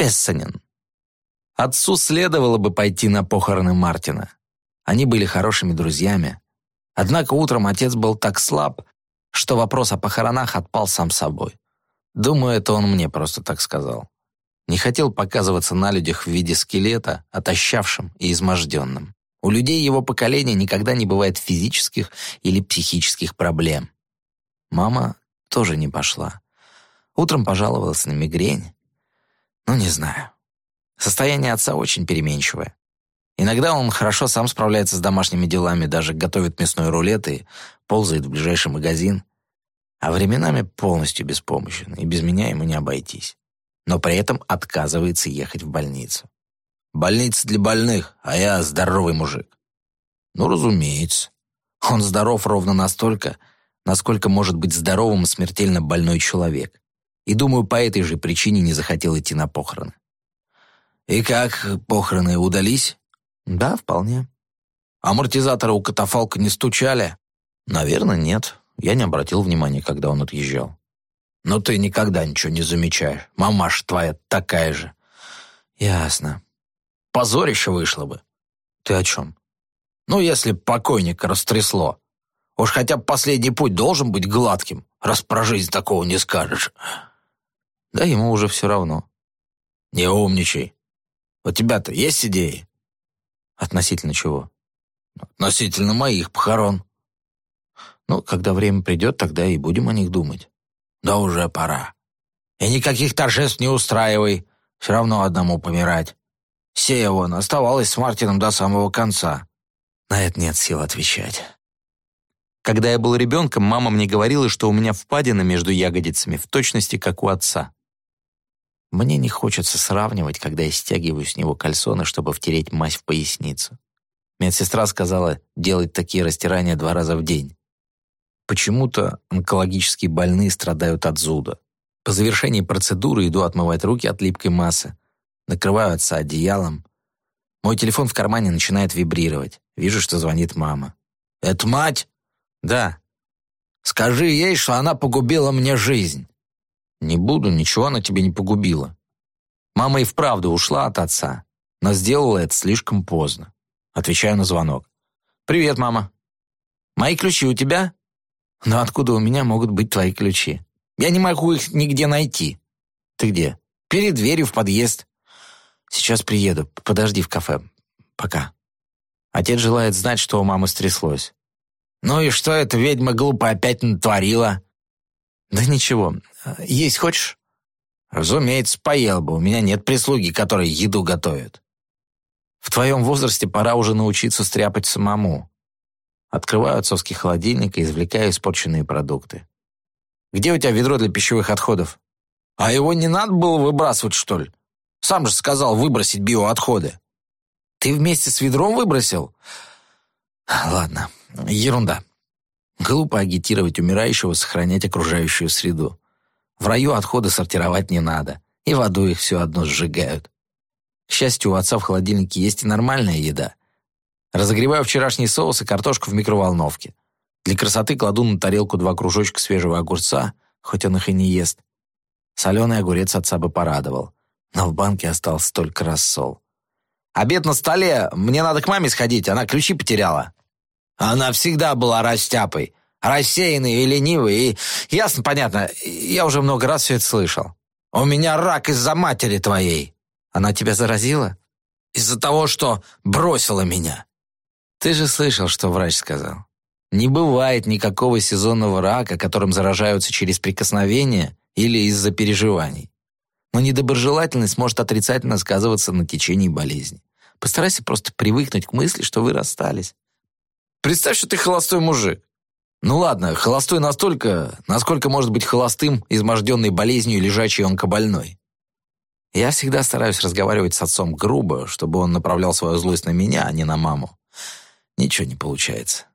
Пессанин. Отцу следовало бы пойти на похороны Мартина. Они были хорошими друзьями. Однако утром отец был так слаб, что вопрос о похоронах отпал сам собой. Думаю, это он мне просто так сказал. Не хотел показываться на людях в виде скелета, отощавшим и изможденным. У людей его поколения никогда не бывает физических или психических проблем. Мама тоже не пошла. Утром пожаловалась на мигрень. Ну, не знаю. Состояние отца очень переменчивое. Иногда он хорошо сам справляется с домашними делами, даже готовит мясной рулет и ползает в ближайший магазин. А временами полностью беспомощен, и без меня ему не обойтись. Но при этом отказывается ехать в больницу. Больница для больных, а я здоровый мужик. Ну, разумеется. Он здоров ровно настолько, насколько может быть здоровым смертельно больной человек. И, думаю, по этой же причине не захотел идти на похороны. «И как, похороны удались?» «Да, вполне». «Амортизаторы у катафалка не стучали?» «Наверное, нет. Я не обратил внимания, когда он отъезжал». «Но ты никогда ничего не замечаешь. Мамаша твоя такая же». «Ясно. Позорище вышло бы». «Ты о чем?» «Ну, если покойника растрясло. Уж хотя бы последний путь должен быть гладким, раз про жизнь такого не скажешь». «Да ему уже все равно». «Не умничай. У тебя-то есть идеи?» «Относительно чего?» «Относительно моих похорон». «Ну, когда время придет, тогда и будем о них думать». «Да уже пора. И никаких торжеств не устраивай. Все равно одному помирать. Сея вон оставалась с Мартином до самого конца». На это нет сил отвечать. Когда я был ребенком, мама мне говорила, что у меня впадина между ягодицами в точности, как у отца. Мне не хочется сравнивать, когда я стягиваю с него кальсоны, чтобы втереть мазь в поясницу. Медсестра сказала делать такие растирания два раза в день. Почему-то онкологические больные страдают от зуда. По завершении процедуры иду отмывать руки от липкой массы, накрываю отца одеялом. Мой телефон в кармане начинает вибрировать. Вижу, что звонит мама. «Это мать?» «Да». «Скажи ей, что она погубила мне жизнь». «Не буду, ничего она тебе не погубила». Мама и вправду ушла от отца, но сделала это слишком поздно. Отвечаю на звонок. «Привет, мама». «Мои ключи у тебя?» «Но откуда у меня могут быть твои ключи? Я не могу их нигде найти». «Ты где?» «Перед дверью в подъезд». «Сейчас приеду. Подожди в кафе. Пока». Отец желает знать, что у мамы стряслось. «Ну и что эта ведьма глупо опять натворила?» «Да ничего. Есть хочешь?» «Разумеется, поел бы. У меня нет прислуги, которая еду готовит». «В твоем возрасте пора уже научиться стряпать самому». Открываю отцовский холодильник и извлекаю испорченные продукты. «Где у тебя ведро для пищевых отходов?» «А его не надо было выбрасывать, что ли? Сам же сказал выбросить биоотходы». «Ты вместе с ведром выбросил?» «Ладно, ерунда. Глупо агитировать умирающего сохранять окружающую среду. В раю отходы сортировать не надо, и воду их все одно сжигают. К счастью, у отца в холодильнике есть и нормальная еда. Разогреваю вчерашний соус и картошку в микроволновке. Для красоты кладу на тарелку два кружочка свежего огурца, хоть он их и не ест. Соленый огурец отца бы порадовал, но в банке остался только рассол. «Обед на столе, мне надо к маме сходить, она ключи потеряла». Она всегда была растяпой, рассеянной и ленивой, и ясно, понятно, я уже много раз все это слышал. У меня рак из-за матери твоей. Она тебя заразила? Из-за того, что бросила меня. Ты же слышал, что врач сказал. Не бывает никакого сезонного рака, которым заражаются через прикосновение или из-за переживаний. Но недоброжелательность может отрицательно сказываться на течении болезни. Постарайся просто привыкнуть к мысли, что вы расстались. Представь, что ты холостой мужик. Ну ладно, холостой настолько, насколько может быть холостым, изможденный болезнью лежачий онкобольной. Я всегда стараюсь разговаривать с отцом грубо, чтобы он направлял свою злость на меня, а не на маму. Ничего не получается.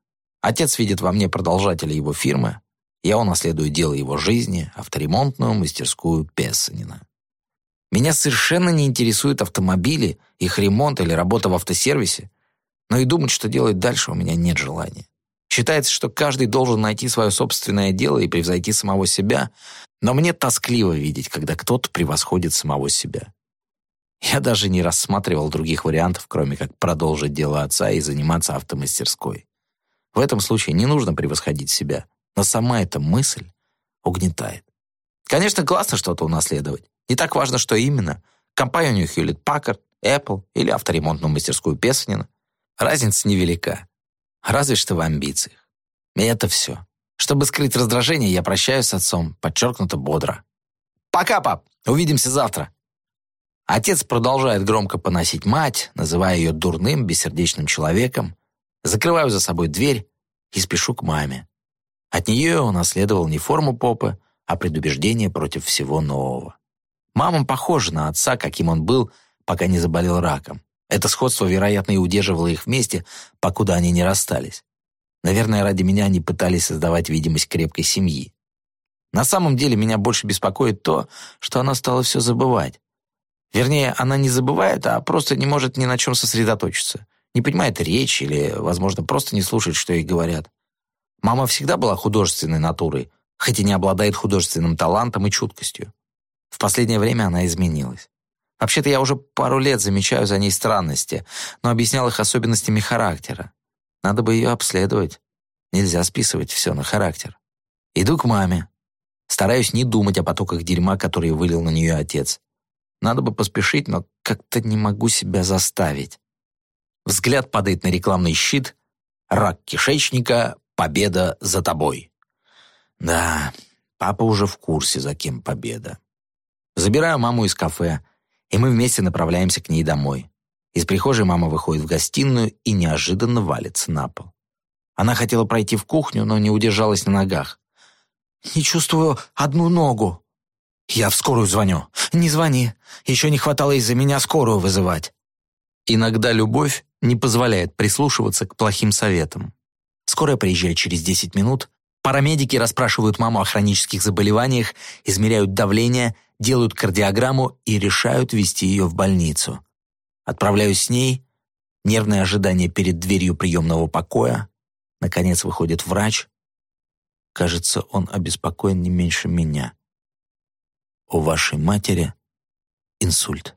Отец видит во мне продолжателя его фирмы, я унаследую дело его жизни, авторемонтную мастерскую Пессанина. Меня совершенно не интересуют автомобили, их ремонт или работа в автосервисе. Но и думать, что делать дальше, у меня нет желания. Считается, что каждый должен найти свое собственное дело и превзойти самого себя, но мне тоскливо видеть, когда кто-то превосходит самого себя. Я даже не рассматривал других вариантов, кроме как продолжить дело отца и заниматься автомастерской. В этом случае не нужно превосходить себя, но сама эта мысль угнетает. Конечно, классно что-то унаследовать. Не так важно, что именно. Компанию Hewlett Packard, Apple или авторемонтную мастерскую Песанина. Разница невелика. Разве что в амбициях. И это все. Чтобы скрыть раздражение, я прощаюсь с отцом, подчеркнуто бодро. «Пока, пап! Увидимся завтра!» Отец продолжает громко поносить мать, называя ее дурным, бессердечным человеком. Закрываю за собой дверь и спешу к маме. От нее унаследовал не форму попы, а предубеждение против всего нового. Мама похожа на отца, каким он был, пока не заболел раком. Это сходство, вероятно, и удерживало их вместе, покуда они не расстались. Наверное, ради меня они пытались создавать видимость крепкой семьи. На самом деле меня больше беспокоит то, что она стала все забывать. Вернее, она не забывает, а просто не может ни на чем сосредоточиться. Не понимает речь или, возможно, просто не слушает, что ей говорят. Мама всегда была художественной натурой, хоть и не обладает художественным талантом и чуткостью. В последнее время она изменилась. Вообще-то я уже пару лет замечаю за ней странности, но объяснял их особенностями характера. Надо бы ее обследовать. Нельзя списывать все на характер. Иду к маме. Стараюсь не думать о потоках дерьма, которые вылил на нее отец. Надо бы поспешить, но как-то не могу себя заставить. Взгляд падает на рекламный щит. «Рак кишечника. Победа за тобой». Да, папа уже в курсе, за кем победа. Забираю маму из кафе, и мы вместе направляемся к ней домой. Из прихожей мама выходит в гостиную и неожиданно валится на пол. Она хотела пройти в кухню, но не удержалась на ногах. «Не чувствую одну ногу». «Я в скорую звоню». «Не звони. Еще не хватало из-за меня скорую вызывать». Иногда любовь не позволяет прислушиваться к плохим советам. Скорая приезжает через 10 минут, Парамедики расспрашивают маму о хронических заболеваниях, измеряют давление, делают кардиограмму и решают вести ее в больницу. Отправляюсь с ней. Нервное ожидание перед дверью приемного покоя. Наконец выходит врач. Кажется, он обеспокоен не меньше меня. У вашей матери инсульт.